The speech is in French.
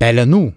Belle à nous.